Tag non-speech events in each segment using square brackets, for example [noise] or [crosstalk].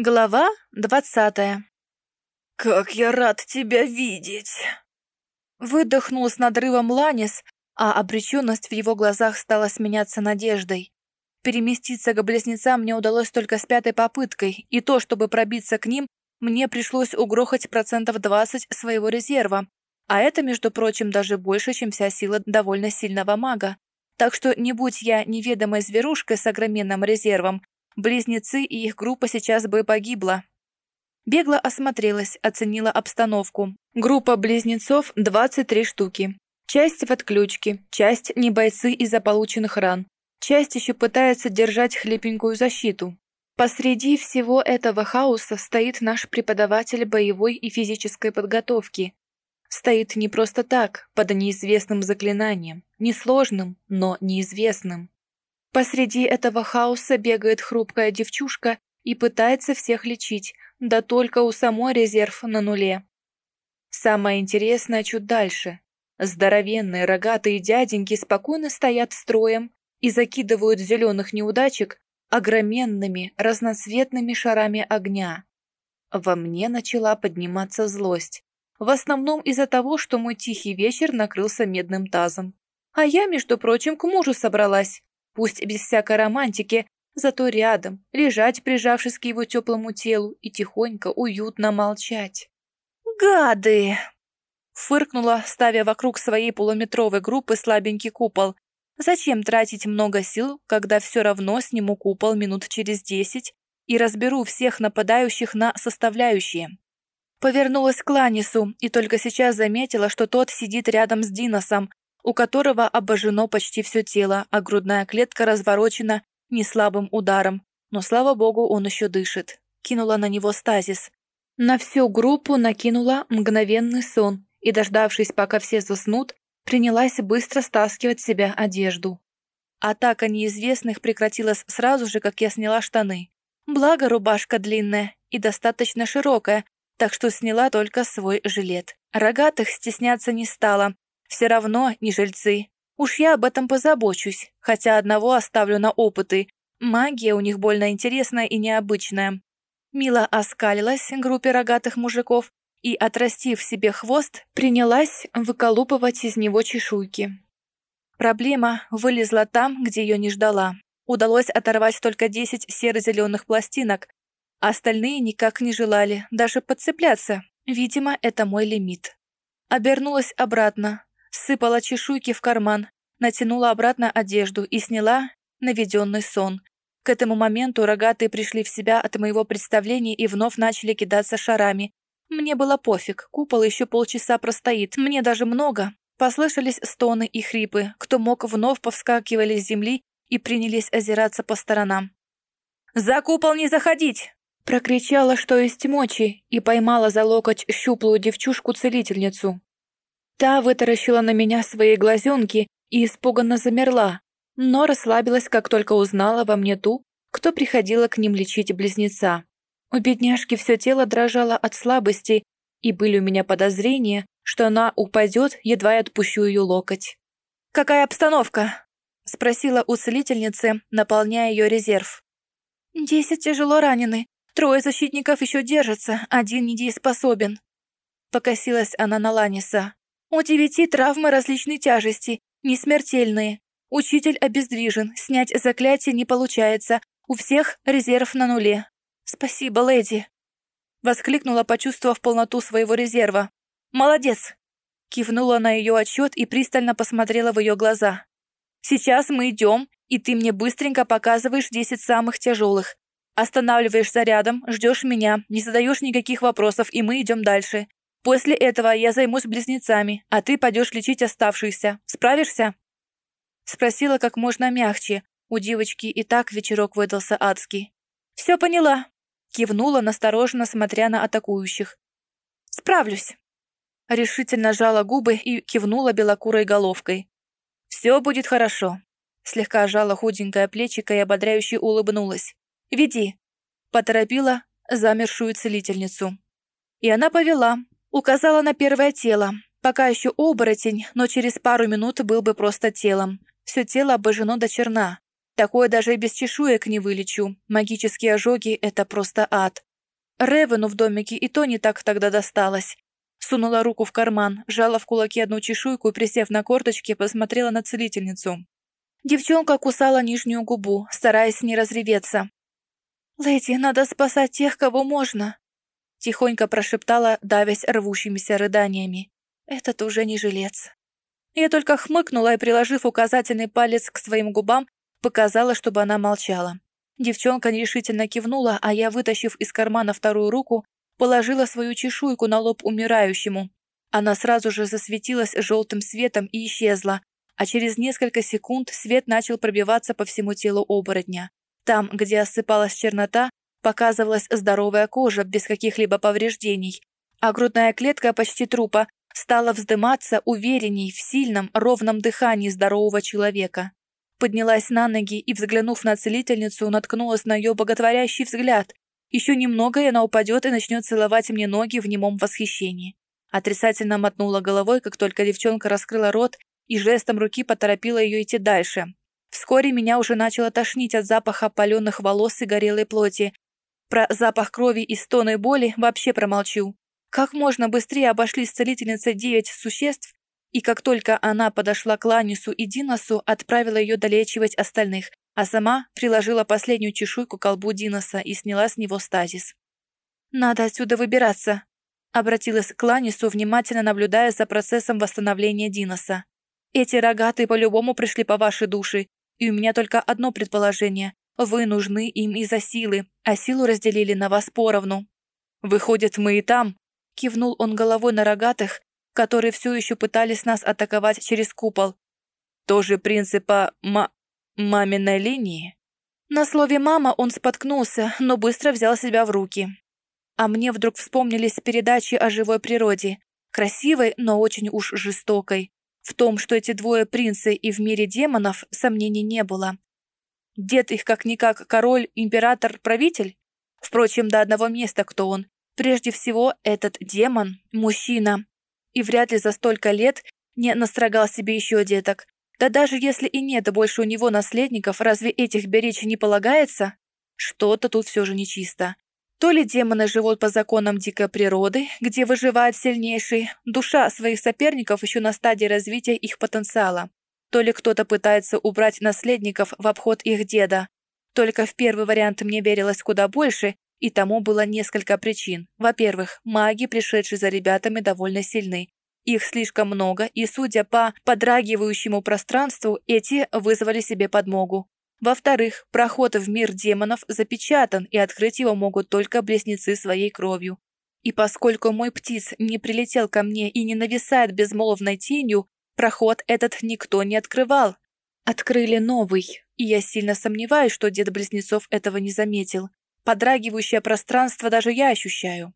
Глава двадцатая. «Как я рад тебя видеть!» Выдохнул с надрывом Ланис, а обреченность в его глазах стала сменяться надеждой. Переместиться к близнецам мне удалось только с пятой попыткой, и то, чтобы пробиться к ним, мне пришлось угрохать процентов 20 своего резерва, а это, между прочим, даже больше, чем вся сила довольно сильного мага. Так что, не будь я неведомой зверушкой с огроменным резервом, Близнецы и их группа сейчас бы погибла. Бегло осмотрелась, оценила обстановку. Группа близнецов 23 штуки. Часть в отключке, часть не бойцы из-за полученных ран. Часть еще пытается держать хлипенькую защиту. Посреди всего этого хаоса стоит наш преподаватель боевой и физической подготовки. Стоит не просто так, под неизвестным заклинанием. Несложным, но неизвестным. Посреди этого хаоса бегает хрупкая девчушка и пытается всех лечить, да только у самой резерв на нуле. Самое интересное чуть дальше. Здоровенные рогатые дяденьки спокойно стоят строем и закидывают зеленых неудачек огроменными разноцветными шарами огня. Во мне начала подниматься злость. В основном из-за того, что мой тихий вечер накрылся медным тазом. А я, между прочим, к мужу собралась пусть без всякой романтики, зато рядом, лежать, прижавшись к его теплому телу и тихонько, уютно молчать. «Гады!» Фыркнула, ставя вокруг своей полуметровой группы слабенький купол. Зачем тратить много сил, когда все равно сниму купол минут через десять и разберу всех нападающих на составляющие? Повернулась к Ланису и только сейчас заметила, что тот сидит рядом с Диносом, у которого обожжено почти все тело, а грудная клетка разворочена неслабым ударом. Но, слава богу, он еще дышит. Кинула на него стазис. На всю группу накинула мгновенный сон и, дождавшись, пока все заснут, принялась быстро стаскивать с себя одежду. Атака неизвестных прекратилась сразу же, как я сняла штаны. Благо, рубашка длинная и достаточно широкая, так что сняла только свой жилет. Рогатых стесняться не стала, все равно не жильцы. Уж я об этом позабочусь, хотя одного оставлю на опыты. Магия у них больно интересная и необычная. Мила оскалилась группе рогатых мужиков и, отрастив себе хвост, принялась выколупывать из него чешуйки. Проблема вылезла там, где ее не ждала. Удалось оторвать только 10 серо-зеленых пластинок. Остальные никак не желали даже подцепляться. Видимо, это мой лимит. Обернулась обратно, сыпала чешуйки в карман, натянула обратно одежду и сняла наведенный сон. К этому моменту рогатые пришли в себя от моего представления и вновь начали кидаться шарами. Мне было пофиг, купол еще полчаса простоит, мне даже много. Послышались стоны и хрипы, кто мог вновь повскакивали с земли и принялись озираться по сторонам. «За купол не заходить!» Прокричала, что есть мочи, и поймала за локоть щуплую девчушку-целительницу. Та вытаращила на меня свои глазенки и испуганно замерла, но расслабилась, как только узнала во мне ту, кто приходила к ним лечить близнеца. У бедняжки все тело дрожало от слабости, и были у меня подозрения, что она упадет, едва я отпущу ее локоть. «Какая обстановка?» — спросила у целительницы, наполняя ее резерв. «Десять тяжело ранены, трое защитников еще держатся, один недееспособен». Покосилась она на Ланиса. У девяти травмы различной тяжести, не смертельные. Учитель обездвижен, снять заклятие не получается. У всех резерв на нуле. Спасибо, леди. Воскликнула, почувствовав полноту своего резерва. Молодец. Кивнула на ее отчет и пристально посмотрела в ее глаза. Сейчас мы идем, и ты мне быстренько показываешь десять самых тяжелых. Останавливаешь зарядом, ждешь меня, не задаешь никаких вопросов, и мы идем дальше. После этого я займусь близнецами, а ты пойдешь лечить оставшихся. Справишься?» Спросила как можно мягче. У девочки и так вечерок выдался адский. «Все поняла», — кивнула, настороженно смотря на атакующих. «Справлюсь». Решительно жала губы и кивнула белокурой головкой. «Все будет хорошо». Слегка жала худенькое плечико и ободряюще улыбнулась. «Веди», — поторопила замершую целительницу. И она повела, Указала на первое тело. Пока еще оборотень, но через пару минут был бы просто телом. Все тело обожжено до черна. Такое даже и без чешуек не вылечу. Магические ожоги — это просто ад. Ревену в домике и то не так тогда досталось. Сунула руку в карман, сжала в кулаке одну чешуйку и, присев на корточки, посмотрела на целительницу. Девчонка кусала нижнюю губу, стараясь не разреветься. «Леди, надо спасать тех, кого можно!» Тихонько прошептала, давясь рвущимися рыданиями. «Этот уже не жилец». Я только хмыкнула и, приложив указательный палец к своим губам, показала, чтобы она молчала. Девчонка нерешительно кивнула, а я, вытащив из кармана вторую руку, положила свою чешуйку на лоб умирающему. Она сразу же засветилась желтым светом и исчезла, а через несколько секунд свет начал пробиваться по всему телу оборотня. Там, где осыпалась чернота, показывалась здоровая кожа без каких-либо повреждений, а грудная клетка почти трупа стала вздыматься уверенней в сильном, ровном дыхании здорового человека. Поднялась на ноги и, взглянув на целительницу, наткнулась на ее боготворящий взгляд, еще немного, и она упадет и начнет целовать мне ноги в немом восхищении. Отрицательно мотнула головой, как только девчонка раскрыла рот и жестом руки поторопила ее идти дальше. Вскоре меня уже начало тошнить от запаха опаленных волос и горелой плоти. Про запах крови и стоны боли вообще промолчу. Как можно быстрее обошли с девять существ, и как только она подошла к Ланису и Диносу, отправила ее долечивать остальных, а сама приложила последнюю чешуйку к колбу Диноса и сняла с него стазис. «Надо отсюда выбираться», — обратилась к Ланису, внимательно наблюдая за процессом восстановления Диноса. «Эти рогатые по-любому пришли по вашей душе, и у меня только одно предположение. Вы нужны им из-за силы, а силу разделили на вас поровну». «Выходит, мы и там», — кивнул он головой на рогатых, которые все еще пытались нас атаковать через купол. «Тоже принципа ма маминой линии?» На слове «мама» он споткнулся, но быстро взял себя в руки. А мне вдруг вспомнились передачи о живой природе. Красивой, но очень уж жестокой. В том, что эти двое принцы и в мире демонов, сомнений не было. Дед их как-никак король, император, правитель? Впрочем, до одного места кто он. Прежде всего, этот демон – мужчина. И вряд ли за столько лет не настрогал себе еще деток. Да даже если и нет больше у него наследников, разве этих беречь не полагается? Что-то тут все же нечисто. То ли демоны живут по законам дикой природы, где выживает сильнейший, душа своих соперников еще на стадии развития их потенциала, то ли кто-то пытается убрать наследников в обход их деда. Только в первый вариант мне верилось куда больше, и тому было несколько причин. Во-первых, маги, пришедшие за ребятами, довольно сильны. Их слишком много, и, судя по подрагивающему пространству, эти вызвали себе подмогу. Во-вторых, проход в мир демонов запечатан, и открыть его могут только близнецы своей кровью. И поскольку мой птиц не прилетел ко мне и не нависает безмолвной тенью, проход этот никто не открывал. Открыли новый, и я сильно сомневаюсь, что дед близнецов этого не заметил. Подрагивающее пространство даже я ощущаю.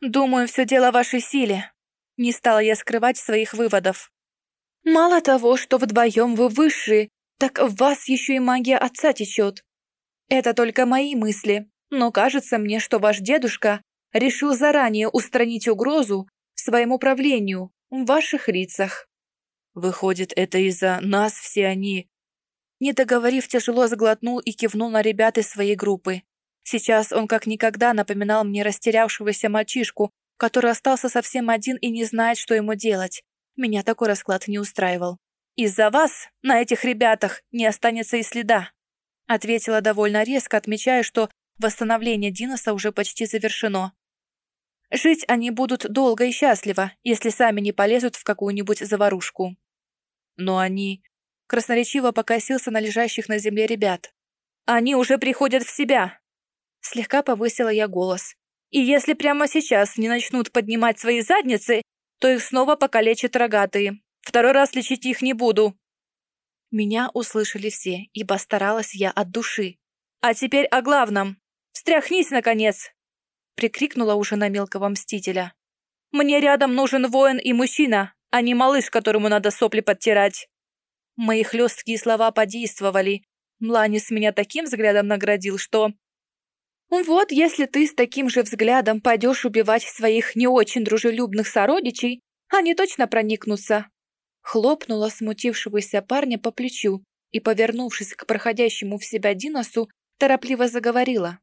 Думаю, все дело в вашей силе. Не стала я скрывать своих выводов. Мало того, что вдвоем вы высшие, так в вас еще и магия отца течет. Это только мои мысли, но кажется мне, что ваш дедушка решил заранее устранить угрозу своему правлению в ваших лицах. Выходит, это из-за нас все они. Не договорив, тяжело сглотнул и кивнул на ребят из своей группы. Сейчас он как никогда напоминал мне растерявшегося мальчишку, который остался совсем один и не знает, что ему делать. Меня такой расклад не устраивал. «Из-за вас на этих ребятах не останется и следа», ответила довольно резко, отмечая, что восстановление Диноса уже почти завершено. Жить они будут долго и счастливо, если сами не полезут в какую-нибудь заварушку. Но они... Красноречиво покосился на лежащих на земле ребят. «Они уже приходят в себя!» Слегка повысила я голос. «И если прямо сейчас не начнут поднимать свои задницы, то их снова покалечат рогатые. Второй раз лечить их не буду». Меня услышали все, ибо старалась я от души. «А теперь о главном. Встряхнись, наконец!» Прикрикнула уже на мелкого мстителя. «Мне рядом нужен воин и мужчина, а не малыш, которому надо сопли подтирать». Мои хлесткие слова подействовали. Мланис меня таким взглядом наградил, что... «Вот если ты с таким же взглядом пойдешь убивать своих не очень дружелюбных сородичей, они точно проникнутся хлопнула смутившегося парня по плечу и, повернувшись к проходящему в себя Диносу, торопливо заговорила.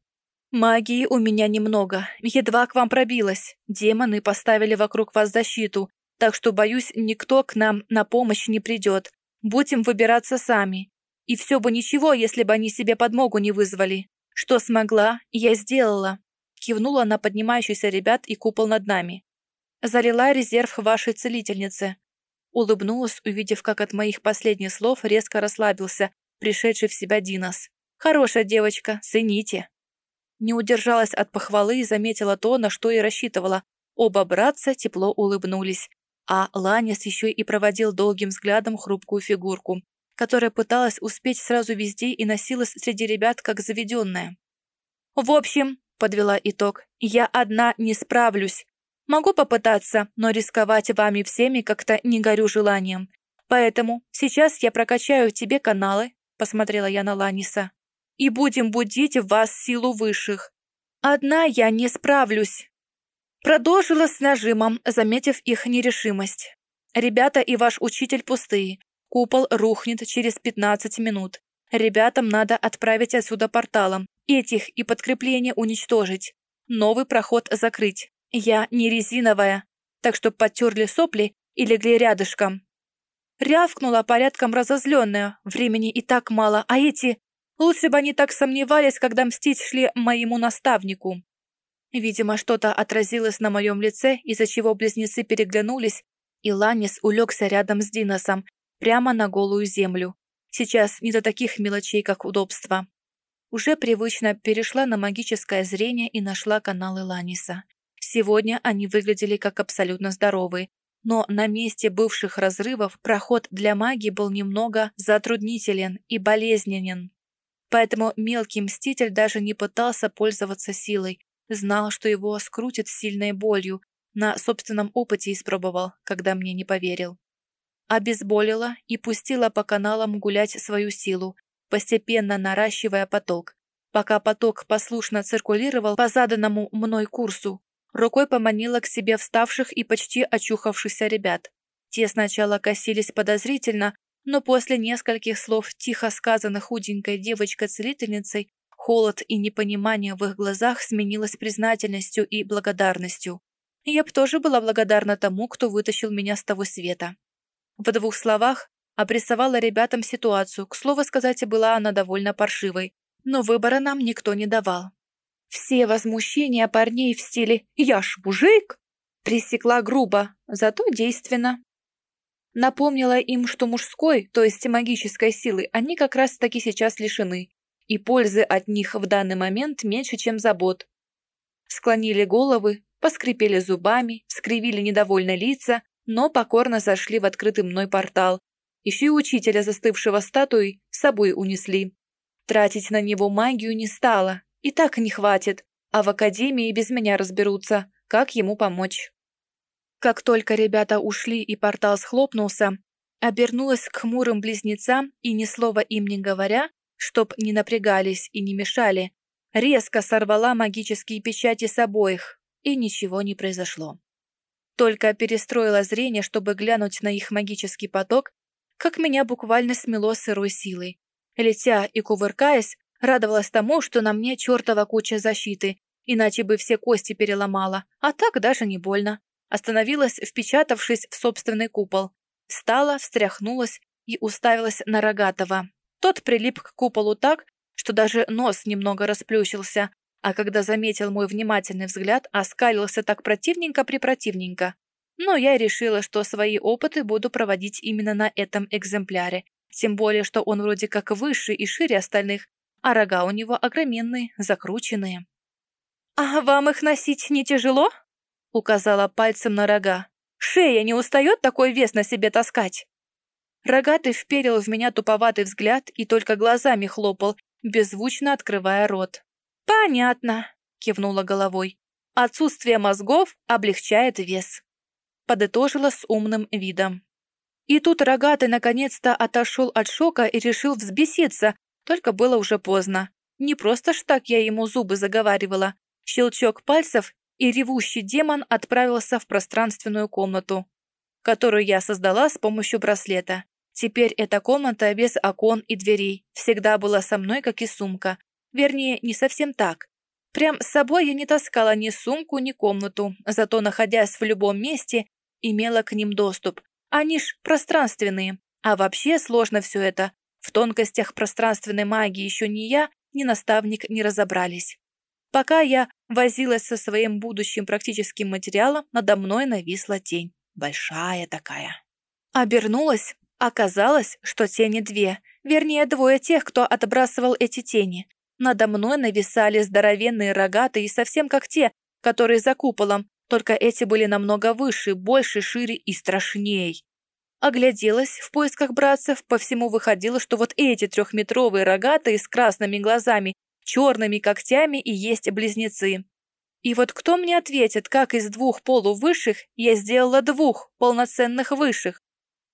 Магии у меня немного, едва к вам пробилась. Демоны поставили вокруг вас защиту, так что, боюсь, никто к нам на помощь не придет. Будем выбираться сами. И все бы ничего, если бы они себе подмогу не вызвали. Что смогла, я сделала. Кивнула на поднимающийся ребят и купол над нами. Залила резерв вашей целительницы. Улыбнулась, увидев, как от моих последних слов резко расслабился пришедший в себя Динос. «Хорошая девочка, цените!» Не удержалась от похвалы и заметила то, на что и рассчитывала. Оба братца тепло улыбнулись, а Ланис еще и проводил долгим взглядом хрупкую фигурку, которая пыталась успеть сразу везде и носилась среди ребят как заведенная. «В общем», — подвела итог, — «я одна не справлюсь. Могу попытаться, но рисковать вами всеми как-то не горю желанием. Поэтому сейчас я прокачаю тебе каналы, посмотрела я на Ланиса, и будем будить в вас силу высших. Одна я не справлюсь. Продолжила с нажимом, заметив их нерешимость. Ребята и ваш учитель пустые. Купол рухнет через 15 минут. Ребятам надо отправить отсюда порталом. Этих и подкрепление уничтожить. Новый проход закрыть. Я не резиновая, так что потерли сопли и легли рядышком. Рявкнула порядком разозленная, времени и так мало, а эти... Лучше бы они так сомневались, когда мстить шли моему наставнику. Видимо, что-то отразилось на моем лице, из-за чего близнецы переглянулись, и Ланис улегся рядом с Диносом, прямо на голую землю. Сейчас не до таких мелочей, как удобство. Уже привычно перешла на магическое зрение и нашла каналы Ланиса. Сегодня они выглядели как абсолютно здоровые, но на месте бывших разрывов проход для магии был немного затруднителен и болезненен. Поэтому мелкий мститель даже не пытался пользоваться силой, знал, что его скрутит сильной болью, на собственном опыте испробовал, когда мне не поверил. Обезболила и пустила по каналам гулять свою силу, постепенно наращивая поток. Пока поток послушно циркулировал по заданному мной курсу, Рукой поманила к себе вставших и почти очухавшихся ребят. Те сначала косились подозрительно, но после нескольких слов, тихо сказанных худенькой девочкой-целительницей, холод и непонимание в их глазах сменилось признательностью и благодарностью. Я б тоже была благодарна тому, кто вытащил меня с того света. В двух словах обрисовала ребятам ситуацию, к слову сказать, была она довольно паршивой, но выбора нам никто не давал. Все возмущения парней в стиле «я ж мужик» пресекла грубо, зато действенно. Напомнила им, что мужской, то есть магической силы, они как раз-таки сейчас лишены, и пользы от них в данный момент меньше, чем забот. Склонили головы, поскрипели зубами, скривили недовольно лица, но покорно зашли в открытый мной портал. Еще и учителя, застывшего статуей, с собой унесли. Тратить на него магию не стало, и так не хватит, а в академии без меня разберутся, как ему помочь. Как только ребята ушли и портал схлопнулся, обернулась к хмурым близнецам и ни слова им не говоря, чтоб не напрягались и не мешали, резко сорвала магические печати с обоих, и ничего не произошло. Только перестроила зрение, чтобы глянуть на их магический поток, как меня буквально смело сырой силой. Летя и кувыркаясь, Радовалась тому, что на мне чертова куча защиты, иначе бы все кости переломала, а так даже не больно. Остановилась, впечатавшись в собственный купол. Встала, встряхнулась и уставилась на Рогатого. Тот прилип к куполу так, что даже нос немного расплющился, а когда заметил мой внимательный взгляд, оскалился так противненько-препротивненько. Но я решила, что свои опыты буду проводить именно на этом экземпляре, тем более, что он вроде как выше и шире остальных, а рога у него огроменные, закрученные. «А вам их носить не тяжело?» — указала пальцем на рога. «Шея не устает такой вес на себе таскать?» Рогатый вперил в меня туповатый взгляд и только глазами хлопал, беззвучно открывая рот. «Понятно», — кивнула головой. «Отсутствие мозгов облегчает вес», — подытожила с умным видом. И тут рогатый наконец-то отошел от шока и решил взбеситься, только было уже поздно. Не просто ж так я ему зубы заговаривала. Щелчок пальцев, и ревущий демон отправился в пространственную комнату, которую я создала с помощью браслета. Теперь эта комната без окон и дверей всегда была со мной, как и сумка. Вернее, не совсем так. Прям с собой я не таскала ни сумку, ни комнату, зато, находясь в любом месте, имела к ним доступ. Они ж пространственные. А вообще сложно все это. В тонкостях пространственной магии еще ни я, ни наставник не разобрались. Пока я возилась со своим будущим практическим материалом, надо мной нависла тень. Большая такая. Обернулась. Оказалось, что тени две. Вернее, двое тех, кто отбрасывал эти тени. Надо мной нависали здоровенные рогатые, совсем как те, которые за куполом, только эти были намного выше, больше, шире и страшней. Огляделась в поисках братцев, по всему выходило, что вот эти трехметровые рогатые с красными глазами, черными когтями и есть близнецы. И вот кто мне ответит, как из двух полувысших я сделала двух полноценных высших?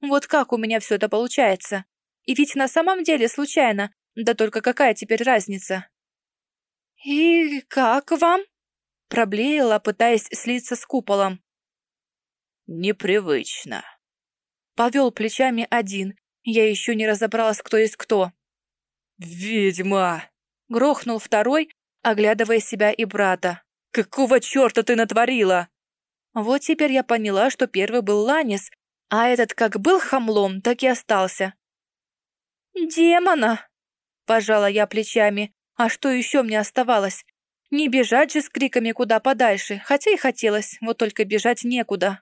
Вот как у меня все это получается? И ведь на самом деле случайно, да только какая теперь разница? «И как вам?» Проблеяла, пытаясь слиться с куполом. «Непривычно», Повел плечами один. Я еще не разобралась, кто есть кто. «Ведьма!» Грохнул второй, оглядывая себя и брата. «Какого черта ты натворила?» Вот теперь я поняла, что первый был Ланис, а этот как был хамлом, так и остался. «Демона!» Пожала я плечами. А что еще мне оставалось? Не бежать же с криками куда подальше, хотя и хотелось, вот только бежать некуда.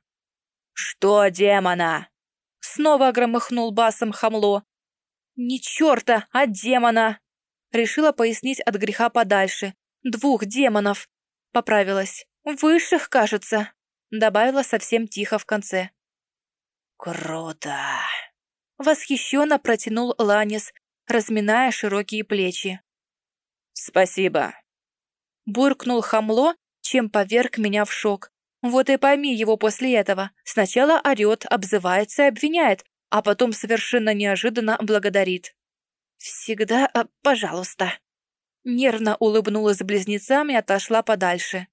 «Что демона?» Снова громыхнул басом хамло. «Не черта, а демона!» Решила пояснить от греха подальше. «Двух демонов!» Поправилась. «Высших, кажется!» Добавила совсем тихо в конце. «Круто!» Восхищенно протянул Ланис, разминая широкие плечи. «Спасибо!» Буркнул хамло, чем поверг меня в шок. Вот и пойми его после этого. Сначала орет, обзывается и обвиняет, а потом совершенно неожиданно благодарит. «Всегда, а, пожалуйста». Нервно улыбнулась близнецам и отошла подальше.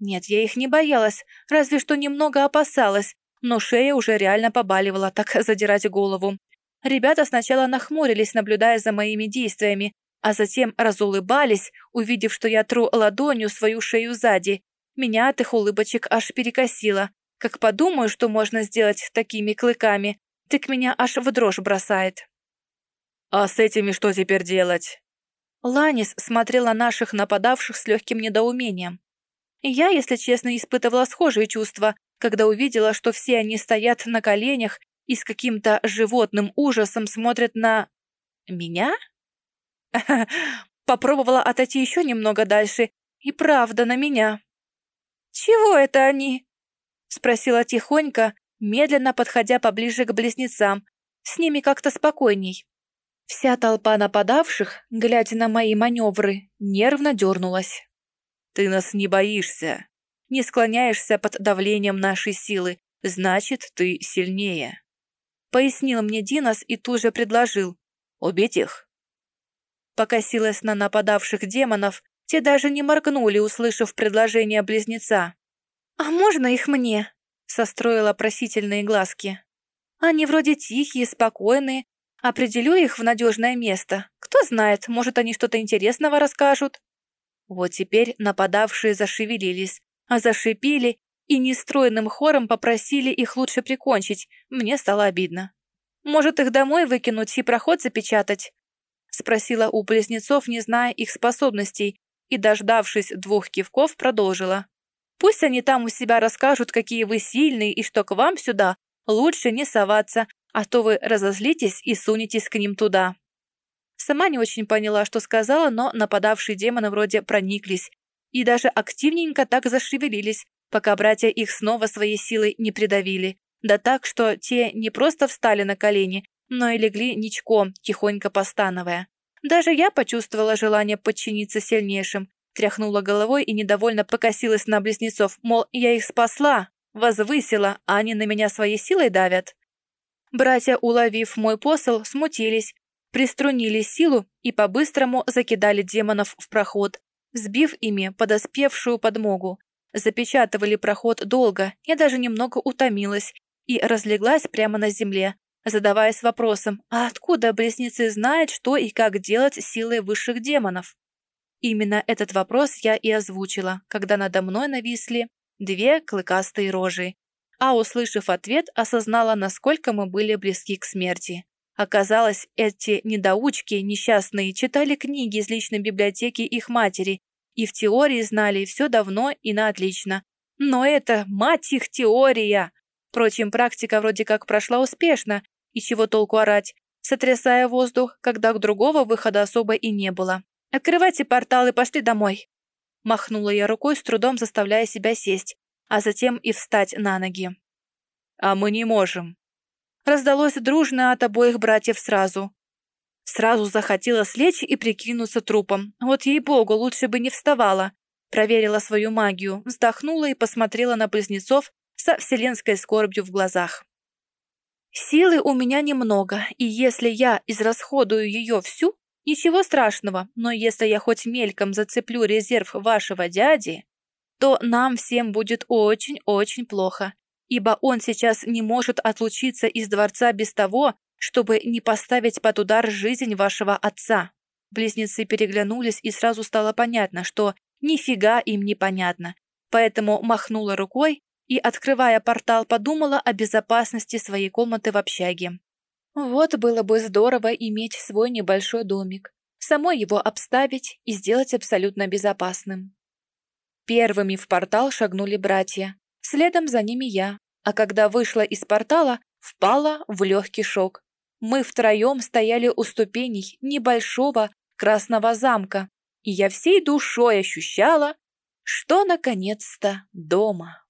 Нет, я их не боялась, разве что немного опасалась, но шея уже реально побаливала, так [laughs] задирать голову. Ребята сначала нахмурились, наблюдая за моими действиями, а затем разулыбались, увидев, что я тру ладонью свою шею сзади, меня от их улыбочек аж перекосило. Как подумаю, что можно сделать такими клыками, так меня аж в дрожь бросает. «А с этими что теперь делать?» Ланис смотрел на наших нападавших с легким недоумением. Я, если честно, испытывала схожие чувства, когда увидела, что все они стоят на коленях и с каким-то животным ужасом смотрят на... меня? [laughs] Попробовала отойти еще немного дальше, и правда на меня. «Чего это они?» — спросила тихонько, медленно подходя поближе к близнецам. С ними как-то спокойней. Вся толпа нападавших, глядя на мои маневры, нервно дернулась. «Ты нас не боишься, не склоняешься под давлением нашей силы, значит, ты сильнее», — пояснил мне Динос и тут же предложил. «Убить их?» Покосилась на нападавших демонов, те даже не моргнули, услышав предложение близнеца. «А можно их мне?» — состроила просительные глазки. «Они вроде тихие, спокойные. Определю их в надежное место. Кто знает, может, они что-то интересного расскажут». Вот теперь нападавшие зашевелились, а зашипели и нестройным хором попросили их лучше прикончить. Мне стало обидно. «Может, их домой выкинуть и проход запечатать?» Спросила у близнецов, не зная их способностей, и, дождавшись двух кивков, продолжила. «Пусть они там у себя расскажут, какие вы сильные и что к вам сюда лучше не соваться, а то вы разозлитесь и сунетесь к ним туда». Сама не очень поняла, что сказала, но нападавшие демоны вроде прониклись и даже активненько так зашевелились, пока братья их снова своей силой не придавили. Да так, что те не просто встали на колени, но и легли ничком, тихонько постановая. Даже я почувствовала желание подчиниться сильнейшим, тряхнула головой и недовольно покосилась на близнецов, мол, я их спасла, возвысила, а они на меня своей силой давят. Братья, уловив мой посыл, смутились, приструнили силу и по-быстрому закидали демонов в проход, сбив ими подоспевшую подмогу. Запечатывали проход долго, я даже немного утомилась и разлеглась прямо на земле, задаваясь вопросом, а откуда близнецы знают, что и как делать силой высших демонов? Именно этот вопрос я и озвучила, когда надо мной нависли две клыкастые рожи. А услышав ответ, осознала, насколько мы были близки к смерти. Оказалось, эти недоучки несчастные читали книги из личной библиотеки их матери и в теории знали все давно и на отлично. Но это, мать их, теория! Впрочем, практика вроде как прошла успешно, и чего толку орать, сотрясая воздух, когда другого выхода особо и не было. «Открывайте портал и пошли домой!» Махнула я рукой, с трудом заставляя себя сесть, а затем и встать на ноги. «А мы не можем», раздалось дружно от обоих братьев сразу. Сразу захотелось лечь и прикинуться трупом. Вот ей-богу, лучше бы не вставала. Проверила свою магию, вздохнула и посмотрела на близнецов со вселенской скорбью в глазах. Силы у меня немного, и если я израсходую ее всю, ничего страшного, но если я хоть мельком зацеплю резерв вашего дяди, то нам всем будет очень-очень плохо ибо он сейчас не может отлучиться из дворца без того, чтобы не поставить под удар жизнь вашего отца». Близнецы переглянулись, и сразу стало понятно, что нифига им не понятно. Поэтому махнула рукой и, открывая портал, подумала о безопасности своей комнаты в общаге. Вот было бы здорово иметь свой небольшой домик, самой его обставить и сделать абсолютно безопасным. Первыми в портал шагнули братья, Следом за ними я, а когда вышла из портала, впала в легкий шок. Мы втроем стояли у ступеней небольшого красного замка, и я всей душой ощущала, что наконец-то дома.